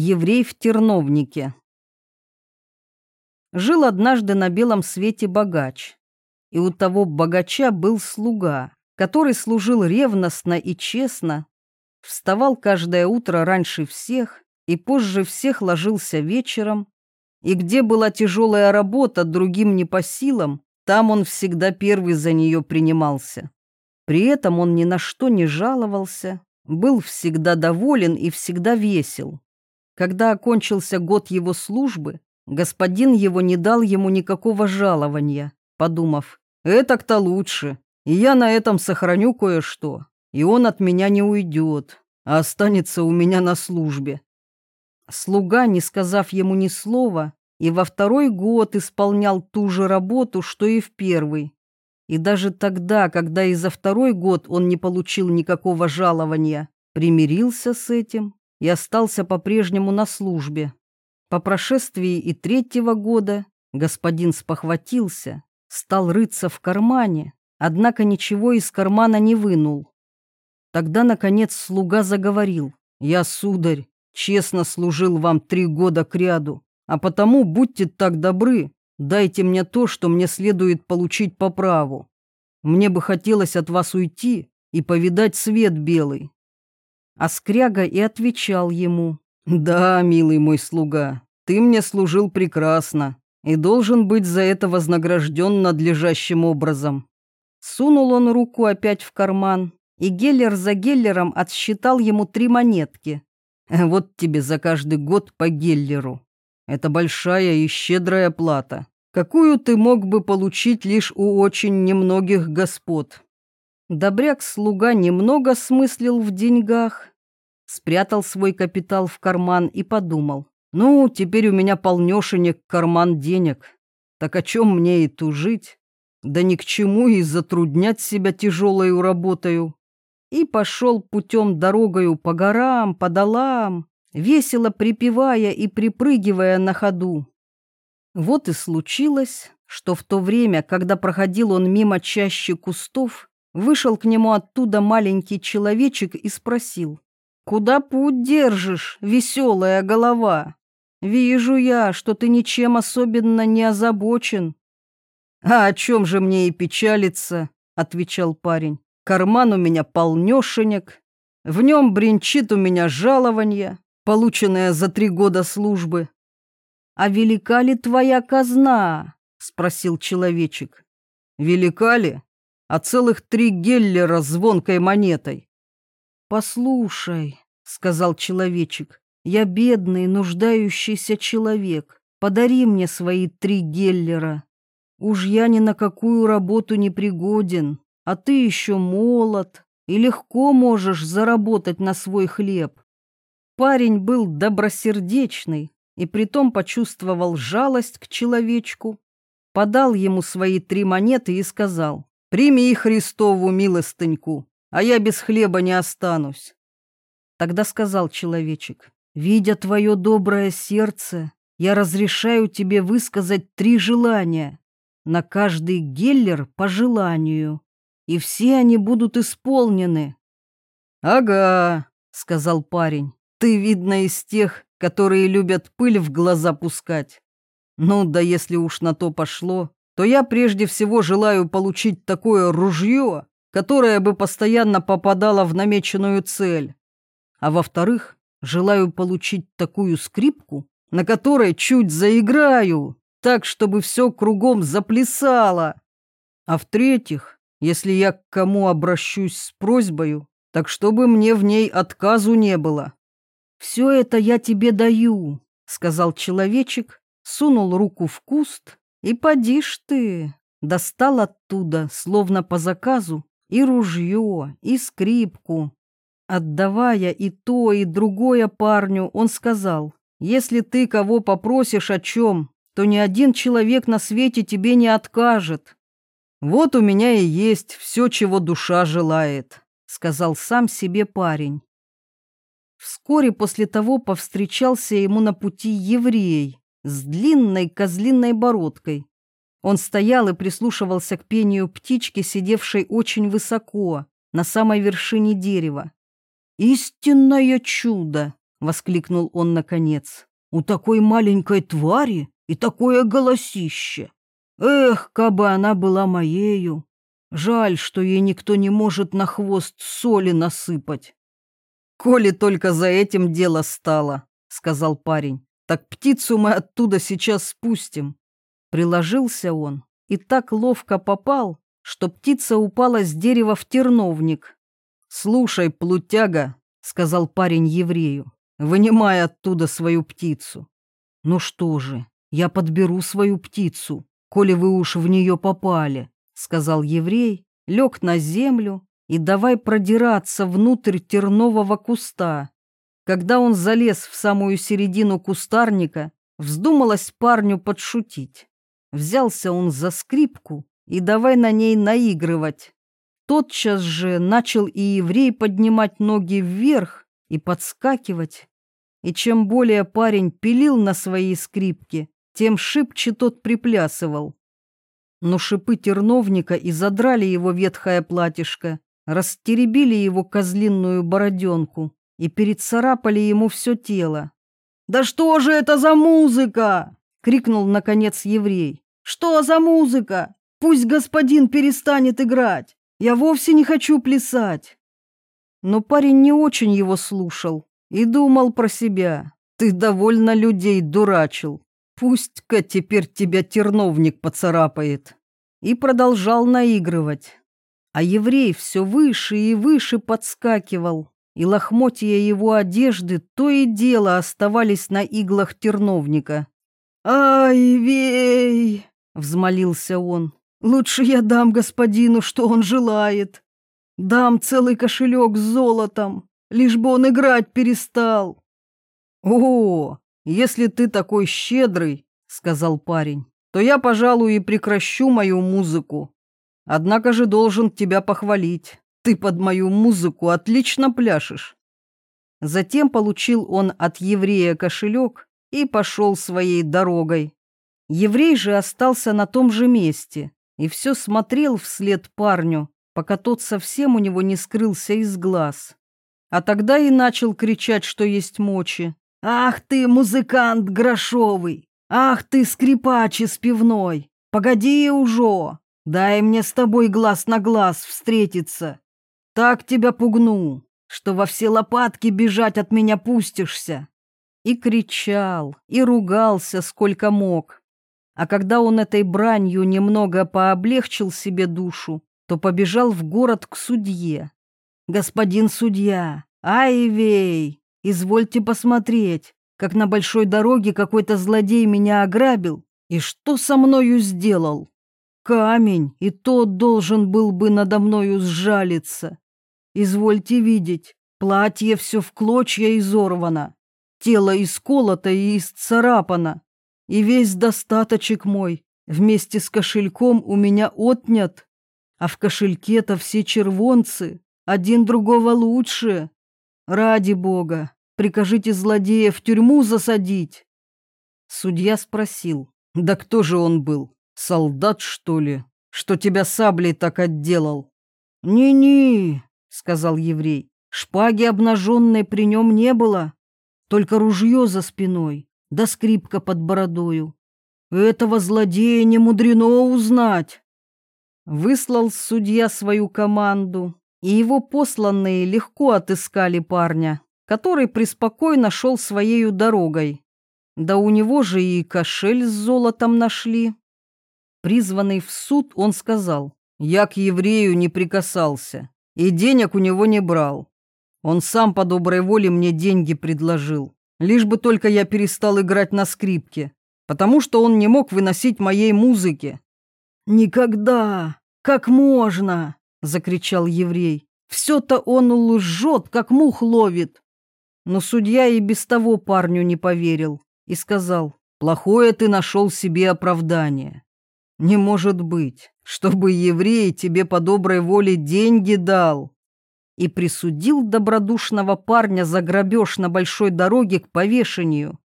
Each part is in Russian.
Еврей в терновнике. Жил однажды на белом свете богач, и у того богача был слуга, который служил ревностно и честно, вставал каждое утро раньше всех и позже всех ложился вечером, и где была тяжелая работа другим не по силам, там он всегда первый за нее принимался. При этом он ни на что не жаловался, был всегда доволен и всегда весел. Когда окончился год его службы, господин его не дал ему никакого жалования, подумав, «Это-то лучше, и я на этом сохраню кое-что, и он от меня не уйдет, а останется у меня на службе». Слуга, не сказав ему ни слова, и во второй год исполнял ту же работу, что и в первый. И даже тогда, когда и за второй год он не получил никакого жалования, примирился с этим и остался по-прежнему на службе. По прошествии и третьего года господин спохватился, стал рыться в кармане, однако ничего из кармана не вынул. Тогда, наконец, слуга заговорил. «Я, сударь, честно служил вам три года кряду, а потому будьте так добры, дайте мне то, что мне следует получить по праву. Мне бы хотелось от вас уйти и повидать свет белый. А скряга и отвечал ему. «Да, милый мой слуга, ты мне служил прекрасно и должен быть за это вознагражден надлежащим образом». Сунул он руку опять в карман, и Геллер за Геллером отсчитал ему три монетки. «Вот тебе за каждый год по Геллеру. Это большая и щедрая плата, какую ты мог бы получить лишь у очень немногих господ». Добряк-слуга немного смыслил в деньгах, спрятал свой капитал в карман и подумал. «Ну, теперь у меня полнешенек карман денег. Так о чем мне и тужить? Да ни к чему и затруднять себя тяжелою работою». И пошел путем дорогою по горам, по долам, весело припевая и припрыгивая на ходу. Вот и случилось, что в то время, когда проходил он мимо чащи кустов, Вышел к нему оттуда маленький человечек и спросил. «Куда путь держишь, веселая голова? Вижу я, что ты ничем особенно не озабочен». «А о чем же мне и печалиться?» — отвечал парень. «Карман у меня полнешенек, в нем бренчит у меня жалование, полученное за три года службы». «А велика ли твоя казна?» — спросил человечек. «Велика ли? А целых три геллера звонкой монетой. «Послушай», — сказал человечек, — «я бедный, нуждающийся человек. Подари мне свои три геллера. Уж я ни на какую работу не пригоден, а ты еще молод и легко можешь заработать на свой хлеб». Парень был добросердечный и притом почувствовал жалость к человечку, подал ему свои три монеты и сказал, Прими Христову милостыньку, а я без хлеба не останусь. Тогда сказал человечек, видя твое доброе сердце, я разрешаю тебе высказать три желания, на каждый геллер по желанию, и все они будут исполнены. Ага, сказал парень, ты, видно, из тех, которые любят пыль в глаза пускать. Ну да если уж на то пошло, то я прежде всего желаю получить такое ружье, которое бы постоянно попадало в намеченную цель. А во-вторых, желаю получить такую скрипку, на которой чуть заиграю, так, чтобы все кругом заплясало. А в-третьих, если я к кому обращусь с просьбою, так чтобы мне в ней отказу не было. «Все это я тебе даю», — сказал человечек, сунул руку в куст и поди ж ты, достал оттуда, словно по заказу, и ружье, и скрипку. Отдавая и то, и другое парню, он сказал, «Если ты кого попросишь о чем, то ни один человек на свете тебе не откажет». «Вот у меня и есть все, чего душа желает», — сказал сам себе парень. Вскоре после того повстречался ему на пути еврей, с длинной козлиной бородкой. Он стоял и прислушивался к пению птички, сидевшей очень высоко, на самой вершине дерева. «Истинное чудо!» — воскликнул он наконец. «У такой маленькой твари и такое голосище! Эх, кабы она была моею! Жаль, что ей никто не может на хвост соли насыпать!» «Коли только за этим дело стало», — сказал парень, «так птицу мы оттуда сейчас спустим». Приложился он и так ловко попал, что птица упала с дерева в терновник. «Слушай, плутяга», — сказал парень еврею, вынимай оттуда свою птицу. Ну что же, я подберу свою птицу, коли вы уж в нее попали, сказал еврей, лег на землю и давай продираться внутрь тернового куста. Когда он залез в самую середину кустарника, вздумалось парню подшутить. Взялся он за скрипку и давай на ней наигрывать. Тотчас же начал и еврей поднимать ноги вверх и подскакивать. И чем более парень пилил на своей скрипке, тем шибче тот приплясывал. Но шипы терновника и задрали его ветхое платьишко, растеребили его козлинную бороденку и перецарапали ему все тело. «Да что же это за музыка?» — крикнул, наконец, еврей. «Что за музыка? Пусть господин перестанет играть. Я вовсе не хочу плясать». Но парень не очень его слушал и думал про себя. «Ты довольно людей дурачил. Пусть-ка теперь тебя терновник поцарапает». И продолжал наигрывать. А еврей все выше и выше подскакивал, и лохмотья его одежды то и дело оставались на иглах терновника. «Ай, вей!» — взмолился он. «Лучше я дам господину, что он желает. Дам целый кошелек с золотом, лишь бы он играть перестал. О, если ты такой щедрый, сказал парень, то я, пожалуй, и прекращу мою музыку. Однако же должен тебя похвалить. Ты под мою музыку отлично пляшешь. Затем получил он от еврея кошелек и пошел своей дорогой. Еврей же остался на том же месте и все смотрел вслед парню, пока тот совсем у него не скрылся из глаз. А тогда и начал кричать, что есть мочи. «Ах ты, музыкант грошовый! Ах ты, скрипач из пивной! Погоди уже! Дай мне с тобой глаз на глаз встретиться! Так тебя пугну, что во все лопатки бежать от меня пустишься!» И кричал, и ругался, сколько мог. А когда он этой бранью немного пооблегчил себе душу, то побежал в город к судье. «Господин судья, Айвей, извольте посмотреть, как на большой дороге какой-то злодей меня ограбил и что со мною сделал. Камень, и тот должен был бы надо мною сжалиться. Извольте видеть, платье все в клочья изорвано, тело исколото и исцарапано, и весь достаточек мой вместе с кошельком у меня отнят а в кошельке-то все червонцы, один другого лучше. Ради бога, прикажите злодея в тюрьму засадить. Судья спросил, да кто же он был, солдат, что ли, что тебя саблей так отделал? «Не-не», — сказал еврей, — «шпаги обнаженной при нем не было, только ружье за спиной, да скрипка под бородою. Этого злодея не мудрено узнать». Выслал судья свою команду, и его посланные легко отыскали парня, который преспокойно шел своею дорогой. Да у него же и кошель с золотом нашли. Призванный в суд, он сказал, «Я к еврею не прикасался, и денег у него не брал. Он сам по доброй воле мне деньги предложил, лишь бы только я перестал играть на скрипке, потому что он не мог выносить моей музыки. «Никогда! Как можно?» — закричал еврей. «Все-то он лжет, как мух ловит». Но судья и без того парню не поверил и сказал, «Плохое ты нашел себе оправдание. Не может быть, чтобы еврей тебе по доброй воле деньги дал» и присудил добродушного парня за грабеж на большой дороге к повешению.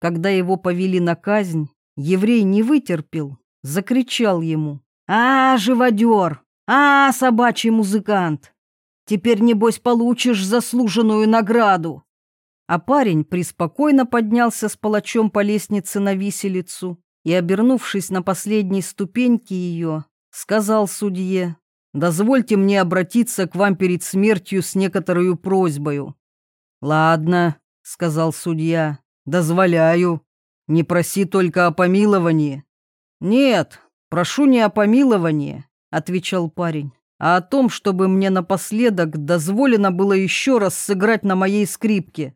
Когда его повели на казнь, еврей не вытерпел, закричал ему «А, живодер! А, собачий музыкант! Теперь, небось, получишь заслуженную награду!» А парень преспокойно поднялся с палачом по лестнице на виселицу и, обернувшись на последней ступеньке ее, сказал судье, «Дозвольте мне обратиться к вам перед смертью с некоторой просьбою». «Ладно», — сказал судья, — «дозволяю. Не проси только о помиловании». «Нет, прошу не о помиловании», — отвечал парень, «а о том, чтобы мне напоследок дозволено было еще раз сыграть на моей скрипке».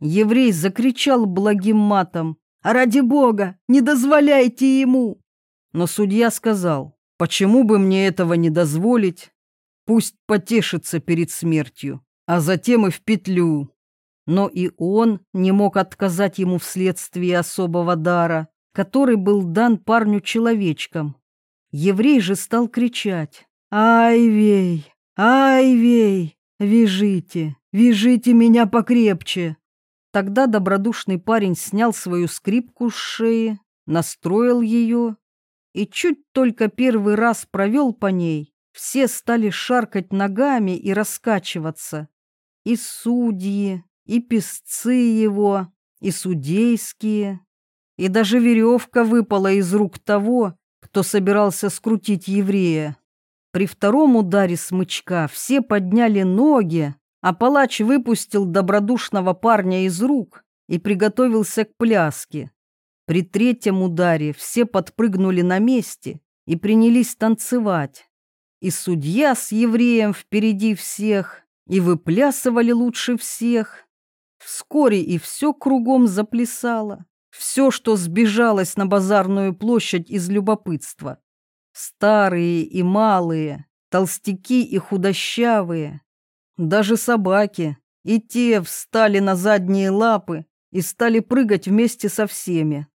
Еврей закричал благим матом, «А ради Бога, не дозволяйте ему!» Но судья сказал, «Почему бы мне этого не дозволить? Пусть потешится перед смертью, а затем и в петлю». Но и он не мог отказать ему вследствие особого дара, который был дан парню-человечкам. Еврей же стал кричать, «Ай-вей! Ай-вей! Вяжите! Вяжите меня покрепче!» Тогда добродушный парень снял свою скрипку с шеи, настроил ее и чуть только первый раз провел по ней, все стали шаркать ногами и раскачиваться. И судьи, и песцы его, и судейские, и даже веревка выпала из рук того, кто собирался скрутить еврея. При втором ударе смычка все подняли ноги, а палач выпустил добродушного парня из рук и приготовился к пляске. При третьем ударе все подпрыгнули на месте и принялись танцевать. И судья с евреем впереди всех, и выплясывали лучше всех. Вскоре и все кругом заплясало, все, что сбежалось на базарную площадь из любопытства. Старые и малые, толстяки и худощавые, даже собаки, и те встали на задние лапы и стали прыгать вместе со всеми.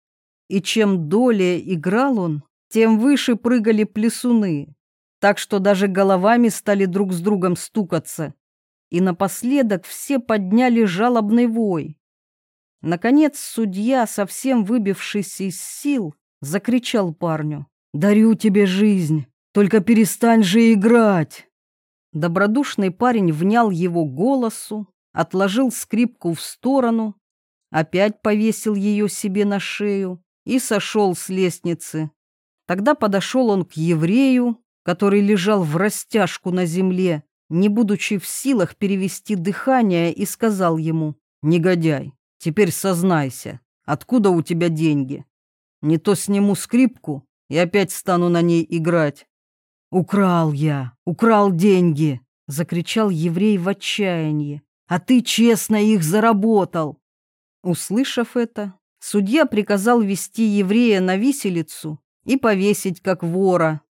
И чем долее играл он, тем выше прыгали плесуны, так что даже головами стали друг с другом стукаться. И напоследок все подняли жалобный вой. Наконец судья, совсем выбившийся из сил, закричал парню. «Дарю тебе жизнь, только перестань же играть!» Добродушный парень внял его голосу, отложил скрипку в сторону, опять повесил ее себе на шею и сошел с лестницы. Тогда подошел он к еврею, который лежал в растяжку на земле, не будучи в силах перевести дыхание, и сказал ему, «Негодяй, теперь сознайся, откуда у тебя деньги? Не то сниму скрипку и опять стану на ней играть, «Украл я, украл деньги!» — закричал еврей в отчаянии. «А ты честно их заработал!» Услышав это, судья приказал вести еврея на виселицу и повесить как вора.